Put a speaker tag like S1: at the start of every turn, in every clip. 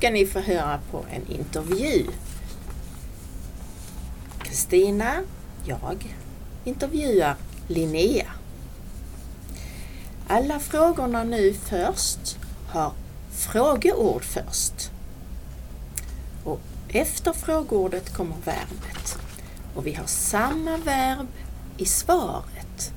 S1: Nu ska ni få höra på en intervju. Kristina, jag, intervjuar Linnea. Alla frågorna nu först har frågeord först. Och efter frågeordet kommer verbet. Och vi har samma verb i svaret.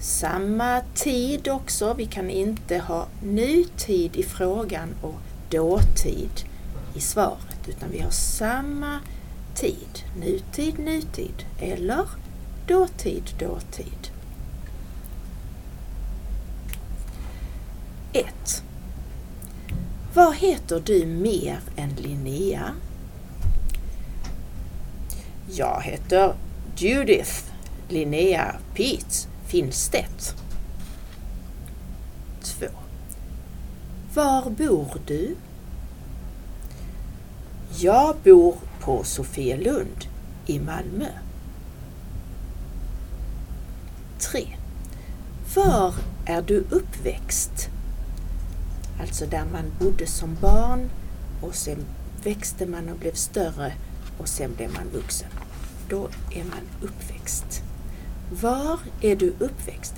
S1: Samma tid också. Vi kan inte ha nutid i frågan och dåtid i svaret utan vi har samma tid. Nutid, nutid eller dåtid, dåtid. 1. Vad heter du mer än Linnea? Jag heter Judith Linnea Pete Finstedt. 2. Var bor du? Jag bor på Sofielund i Malmö. 3. Var är du uppväxt? Alltså där man bodde som barn och sen växte man och blev större och sen blev man vuxen. Då är man uppväxt. Var är du uppväxt?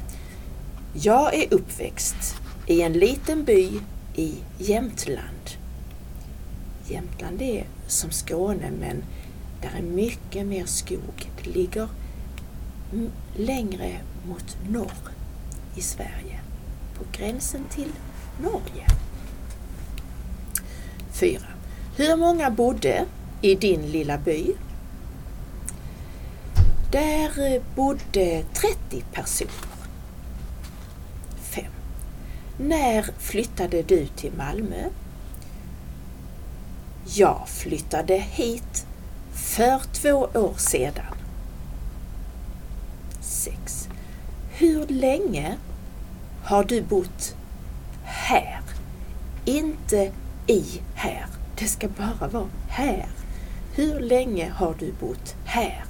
S1: Jag är uppväxt i en liten by i Jämtland. Jämtland är som Skåne men där är mycket mer skog. Det ligger längre mot norr i Sverige, på gränsen till Norge. 4. Hur många bodde i din lilla by? Där eh, bodde 30 personer. 5. När flyttade du till Malmö? Jag flyttade hit för två år sedan. 6. Hur länge har du bott här? Inte i här. Det ska bara vara här. Hur länge har du bott här?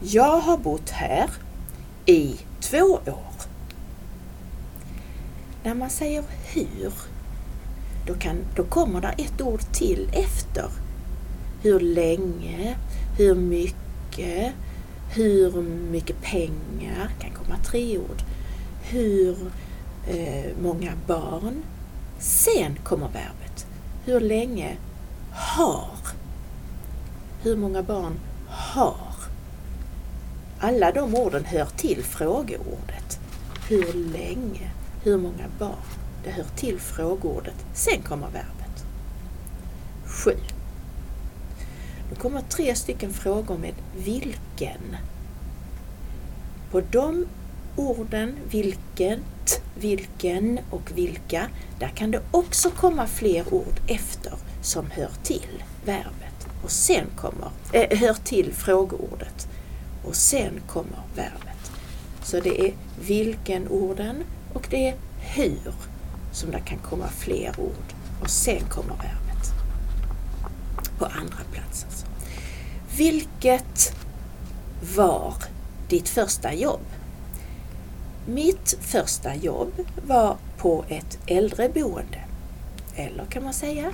S1: Jag har bott här i två år. När man säger hur, då, kan, då kommer det ett ord till efter. Hur länge, hur mycket, hur mycket pengar, kan komma tre ord. Hur eh, många barn. Sen kommer verbet. Hur länge har. Hur många barn har. Alla de orden hör till frågeordet. Hur länge, hur många barn. Det hör till frågeordet. Sen kommer verbet. 7. Nu kommer tre stycken frågor med vilken. På de orden vilket, vilken och vilka, där kan det också komma fler ord efter som hör till verbet och sen kommer, äh, hör till frågeordet och sen kommer verbet. Så det är vilken-orden och det är hur som det kan komma fler ord och sen kommer verbet. På andra plats alltså. Vilket var ditt första jobb? Mitt första jobb var på ett äldreboende. Eller kan man säga,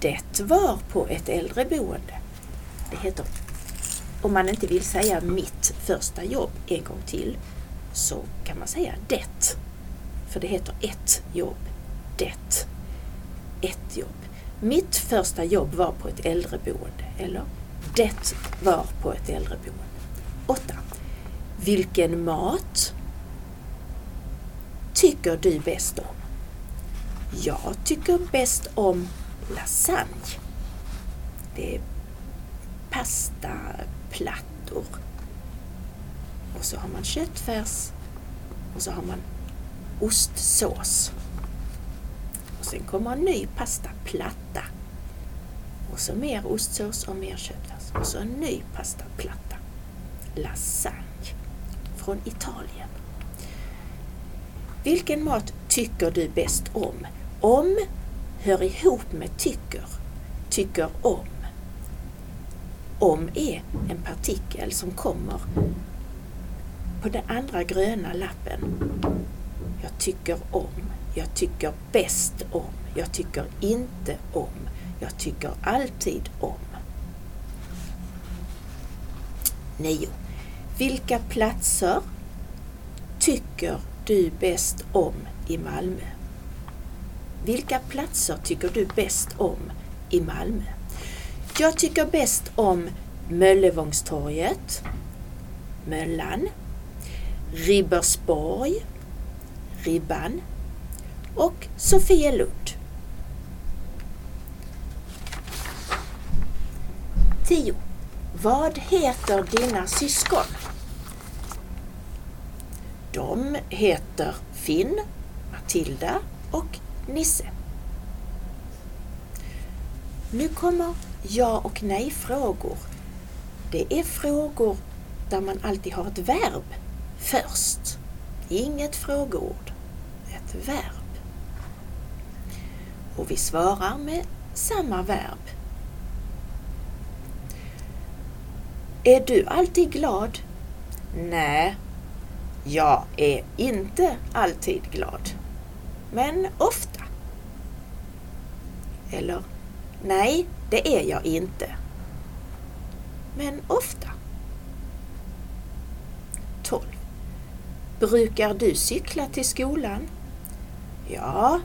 S1: det var på ett äldreboende. Det heter, om man inte vill säga mitt första jobb en gång till, så kan man säga det. För det heter ett jobb. Det. Ett jobb. Mitt första jobb var på ett äldreboende. Eller det var på ett äldreboende. 8. Vilken mat tycker du bäst om? Jag tycker bäst om lasagne. Det är pastaplattor. Och så har man köttfärs och så har man ostsås. Och sen kommer en ny pastaplatta. Och så mer ostsås och mer köttfärs. Och så en ny pastaplatta. Lasagne från Italien. Vilken mat tycker du bäst om? Om hör ihop med tycker. Tycker om. Om är en partikel som kommer på den andra gröna lappen. Jag tycker om. Jag tycker bäst om. Jag tycker inte om. Jag tycker alltid om. 9. Vilka platser tycker du bäst om i Malmö? Vilka platser tycker du bäst om i Malmö? Jag tycker bäst om Möllevångstorget, Möllan, Ribersborg, Ribban och Sofielund. 10. Vad heter dina syskon? De heter Finn, Matilda och Nisse. Nu kommer ja och nej-frågor. Det är frågor där man alltid har ett verb först. Inget frågeord, ett verb. Och vi svarar med samma verb. Är du alltid glad? Nej, jag är inte alltid glad. Men ofta. Eller, nej, det är jag inte. Men ofta. 12. Brukar du cykla till skolan? Ja,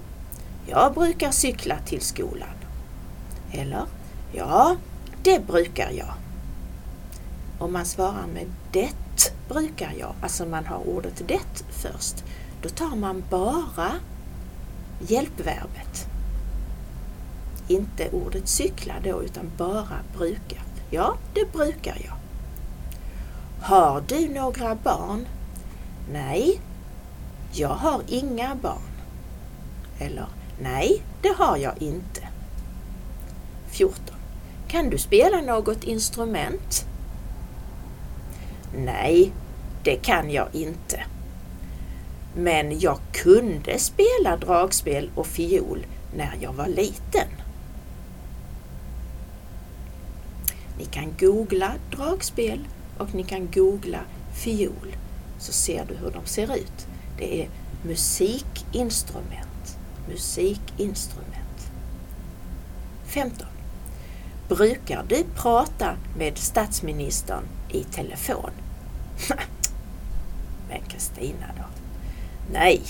S1: jag brukar cykla till skolan. Eller, ja, det brukar jag. Om man svarar med det brukar jag, alltså man har ordet det först, då tar man bara hjälpverbet. Inte ordet cykla då, utan bara brukar. Ja, det brukar jag. Har du några barn? Nej, jag har inga barn. Eller nej, det har jag inte. 14. Kan du spela något instrument? Nej, det kan jag inte. Men jag kunde spela dragspel och fiol när jag var liten. Ni kan googla dragspel och ni kan googla fiol så ser du hur de ser ut. Det är musikinstrument. Musikinstrument. 15. Brukar du prata med statsministern i telefon? Men Kristina då? Nej,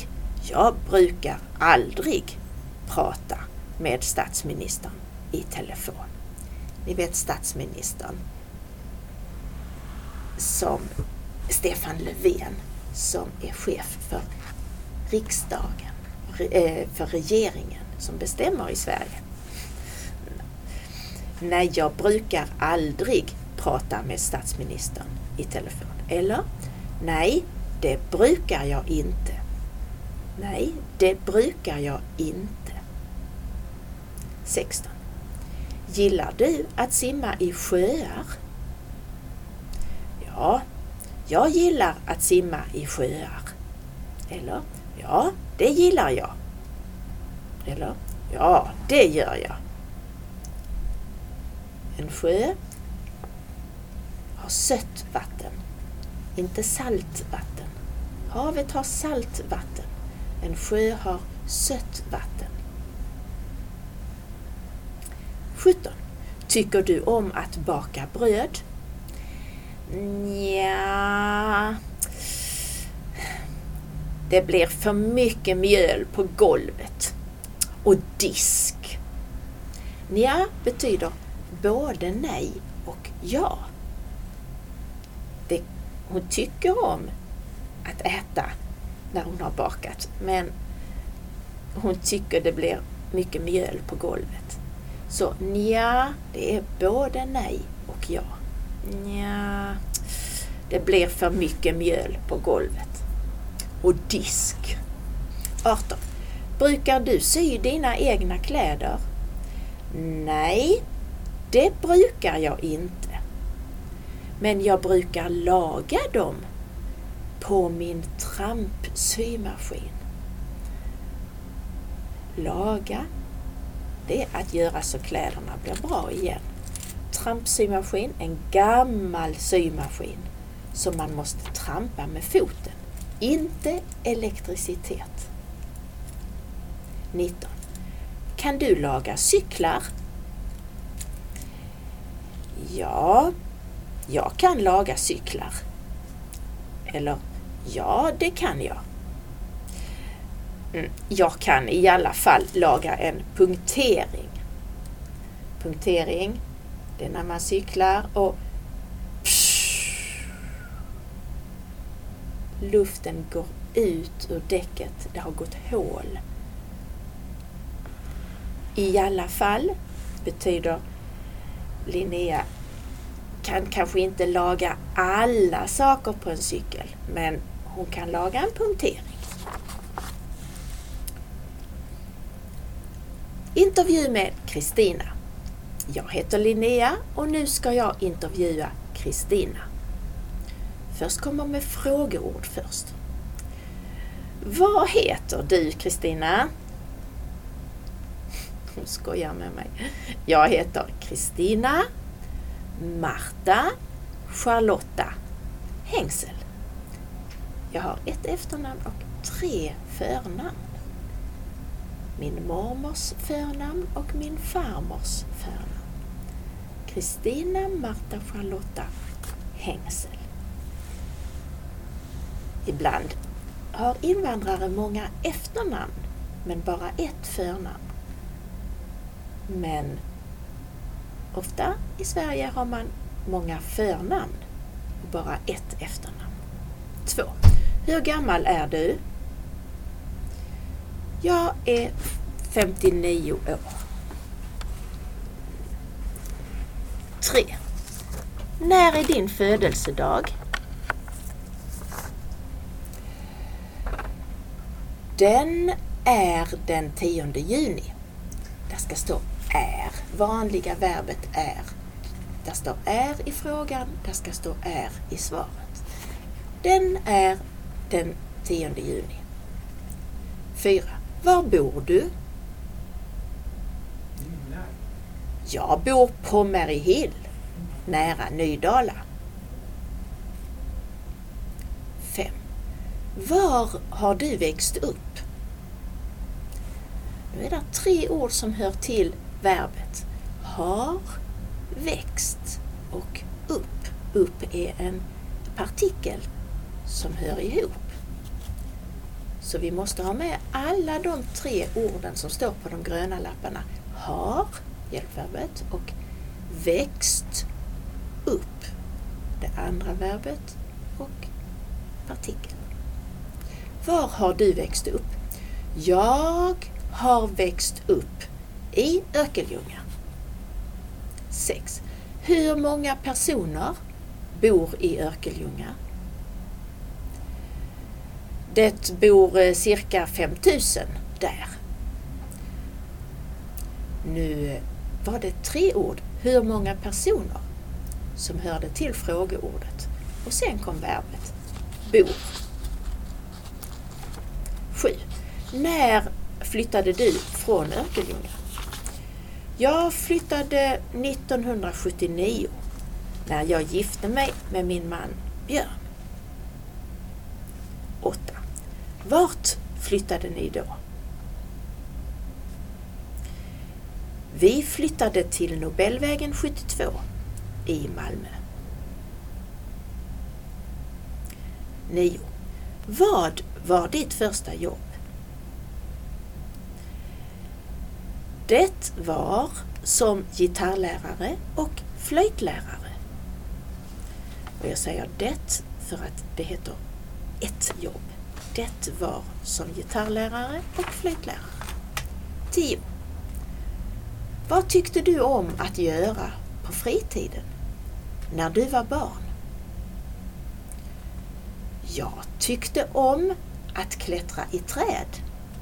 S1: jag brukar aldrig prata med statsministern i telefon. Ni vet statsministern som Stefan Löfven som är chef för riksdagen, eh, för regeringen som bestämmer i Sverige. Nej, jag brukar aldrig prata med statsministern i telefon. Eller? Nej, det brukar jag inte. Nej, det brukar jag inte. 16. Gillar du att simma i sjöar? Ja, jag gillar att simma i sjöar. Eller? Ja, det gillar jag. Eller? Ja, det gör jag. En sjö har sött vatten, inte salt vatten. Havet har salt vatten. En sjö har sött vatten. 17. Tycker du om att baka bröd? Ja. Det blir för mycket mjöl på golvet. Och disk. Nja betyder både nej och ja. Det, hon tycker om att äta när hon har bakat men hon tycker det blir mycket mjöl på golvet. Så nja, det är både nej och ja. Nja, det blir för mycket mjöl på golvet. Och disk. 18. Brukar du sy dina egna kläder? Nej, det brukar jag inte. Men jag brukar laga dem på min trampsymaskin. Laga, det är att göra så kläderna blir bra igen. Trampsymaskin, en gammal symaskin som man måste trampa med foten. Inte elektricitet. 19. Kan du laga cyklar? Ja, jag kan laga cyklar. Eller ja, det kan jag. Mm, jag kan i alla fall laga en punktering. Punktering, det är när man cyklar och luften går ut ur däcket. Det har gått hål. I alla fall betyder Linnea kan kanske inte laga alla saker på en cykel, men hon kan laga en punktering. Intervju med Kristina. Jag heter Linnea och nu ska jag intervjua Kristina. Först kommer med frågeord först. Vad heter du Kristina? Hon skojar med mig. Jag heter Kristina Marta Charlotta Hängsel. Jag har ett efternamn och tre förnamn. Min mormors förnamn och min farmors förnamn. Kristina Marta Charlotta Hängsel. Ibland har invandrare många efternamn men bara ett förnamn. Men ofta i Sverige har man många förnamn och bara ett efternamn. 2. Hur gammal är du? Jag är 59 år. 3. När är din födelsedag? Den är den 10 juni. Det ska stå är, vanliga verbet är. Där står är i frågan, där ska stå är i svaret. Den är den 10 juni. 4. Var bor du? Jag bor på Maryhill, nära Nydala. 5. Var har du växt upp? Nu är det tre ord som hör till verbet. Har, växt och upp. Upp är en partikel som hör ihop. Så vi måste ha med alla de tre orden som står på de gröna lapparna. Har, hjälpverbet, och växt upp, det andra verbet, och partikeln. Var har du växt upp? Jag har växt upp i Örkelljunga. 6. Hur många personer bor i Örkelljunga? Det bor eh, cirka 5000 där. Nu var det tre ord, hur många personer, som hörde till frågeordet. Och sen kom verbet bor. 7. När flyttade du från Örkelljunga? Jag flyttade 1979 när jag gifte mig med min man Björn. 8. Vart flyttade ni då? Vi flyttade till Nobelvägen 72 i Malmö. 9. Vad var ditt första jobb? Det var som gitarrlärare och flöjtlärare. Och jag säger det för att det heter ett jobb. Det var som gitarrlärare och flöjtlärare. 10. Vad tyckte du om att göra på fritiden när du var barn? Jag tyckte om att klättra i träd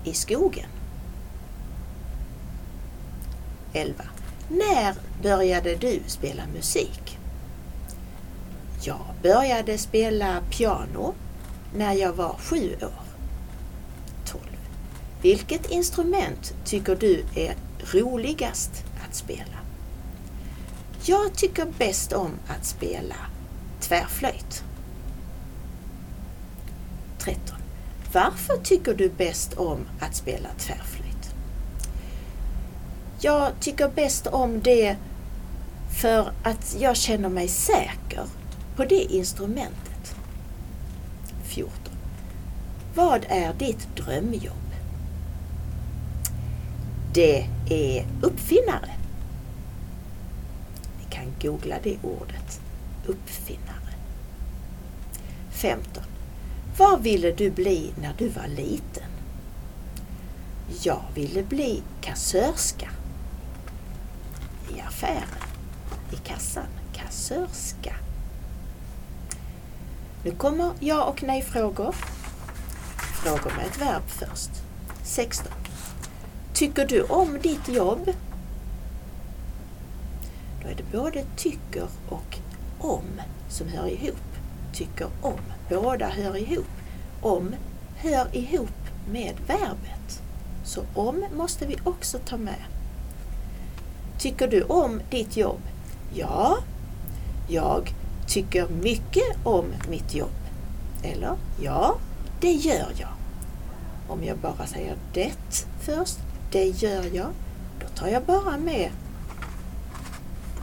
S1: i skogen. 11. När började du spela musik? Jag började spela piano när jag var sju år. 12. Vilket instrument tycker du är roligast att spela? Jag tycker bäst om att spela tvärflöjt. 13. Varför tycker du bäst om att spela tvärflöjt? jag tycker bäst om det för att jag känner mig säker på det instrumentet. 14. Vad är ditt drömjobb? Det är uppfinnare. Googla det ordet. Uppfinnare. 15. Vad ville du bli när du var liten? Jag ville bli kassörska. I affären. I kassan. Kassörska. Nu kommer ja och nej-frågor. Frågor med ett verb först. 16. Tycker du om ditt jobb? Både tycker och om som hör ihop. Tycker om. Båda hör ihop. Om hör ihop med verbet. Så om måste vi också ta med. Tycker du om ditt jobb? Ja, jag tycker mycket om mitt jobb. Eller ja, det gör jag. Om jag bara säger det först, det gör jag, då tar jag bara med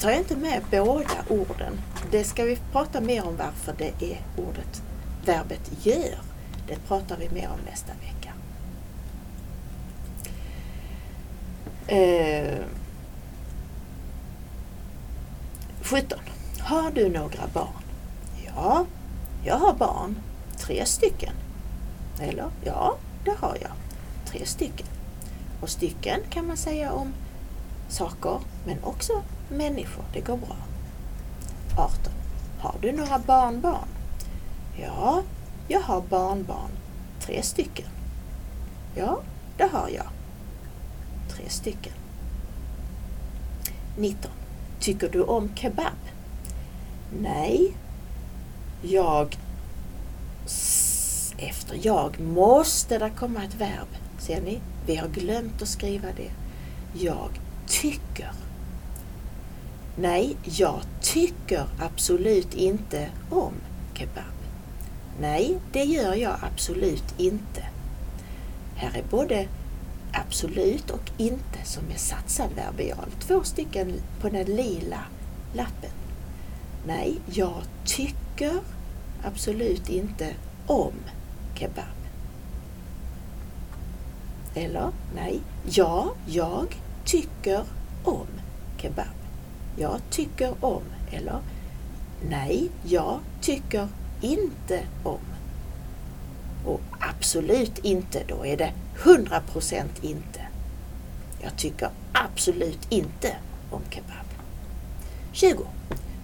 S1: tar jag inte med båda orden. Det ska vi prata mer om varför det är ordet, verbet gör. Det pratar vi mer om nästa vecka. Eh, 17. Har du några barn? Ja, jag har barn. Tre stycken. Eller ja, det har jag. Tre stycken. Och stycken kan man säga om saker, men också människor. Det går bra. 18. Har du några barnbarn? Ja, jag har barnbarn. Tre stycken. Ja, det har jag. Tre stycken. 19. Tycker du om kebab? Nej. Jag... Efter jag måste det komma ett verb. Ser ni? Vi har glömt att skriva det. Jag tycker. Nej, jag tycker absolut inte om kebab. Nej, det gör jag absolut inte. Här är både absolut och inte som är satsad verbial. Två stycken på den lila lappen. Nej, jag tycker absolut inte om kebab. Eller nej, ja, jag tycker om kebab. Jag tycker om. Eller nej, jag tycker inte om. Och absolut inte, då är det 100% inte. Jag tycker absolut inte om kebab. 20.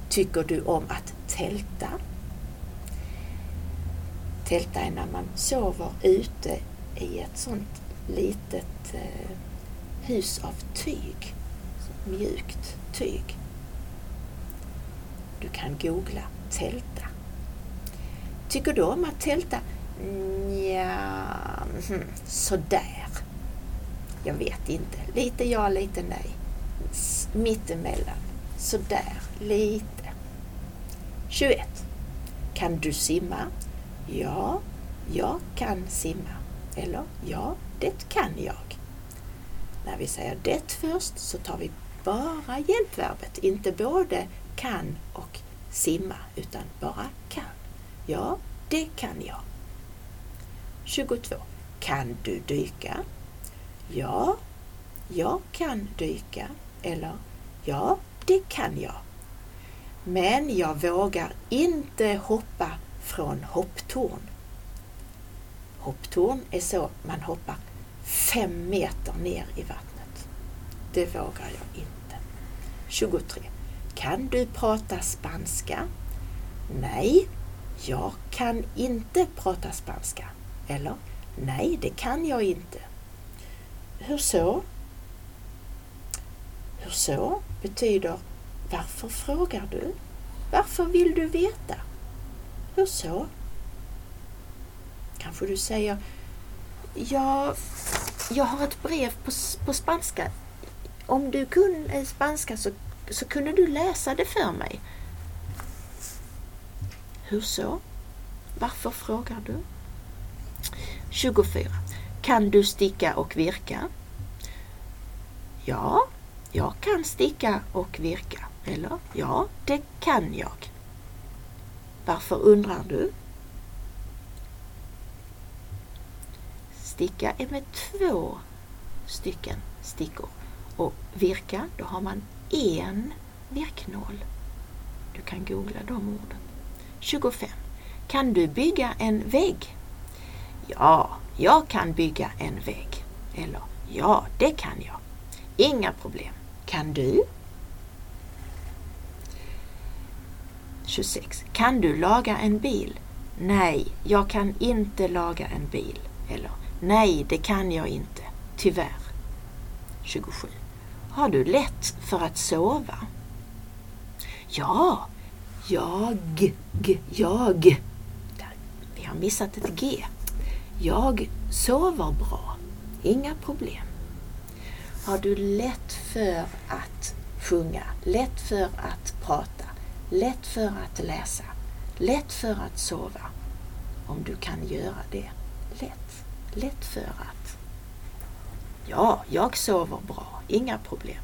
S1: Tycker du om att tälta? Tälta är när man sover ute i ett sånt litet eh, hus av tyg. Mjukt tyg. Du kan googla tälta. Tycker du om att tälta? Ja, hmm, sådär. Jag vet inte. Lite ja, lite nej. Mittemellan. Sådär, lite. 21. Kan du simma? Ja, jag kan simma. Eller ja, det kan jag. När vi säger det först så tar vi bara hjälpverbet, inte både kan och simma, utan bara kan. Ja, det kan jag. 22. Kan du dyka? Ja, jag kan dyka. Eller ja, det kan jag. Men jag vågar inte hoppa från hopptorn. Hopptorn är så man hoppar fem meter ner i vattnet. Det vågar jag inte. 23. Kan du prata spanska? Nej, jag kan inte prata spanska. Eller nej, det kan jag inte. Hur så? Hur så betyder varför frågar du? Varför vill du veta? Hur så? Kanske du säger Ja, jag har ett brev på, på spanska. Om du kunde spanska så, så kunde du läsa det för mig. Hur så? Varför frågar du? 24. Kan du sticka och virka? Ja, jag kan sticka och virka. Eller ja, det kan jag. Varför undrar du? Sticka är med två stycken stickor och virka, då har man en virknål. Du kan googla de orden. 25. Kan du bygga en vägg? Ja, jag kan bygga en vägg. Eller ja, det kan jag. Inga problem. Kan du? 26. Kan du laga en bil? Nej, jag kan inte laga en bil. Eller nej, det kan jag inte. Tyvärr. 27. Har du lätt för att sova? Ja, jag, g, jag. Vi har missat ett G. Jag sover bra. Inga problem. Har du lätt för att sjunga, lätt för att prata, lätt för att läsa, lätt för att sova? Om du kan göra det lätt. Lätt för att. Ja, jag sover bra. Inga problem.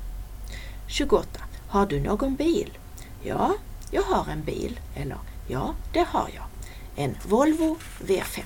S1: 28. Har du någon bil? Ja, jag har en bil. Eller ja, det har jag. En Volvo V50.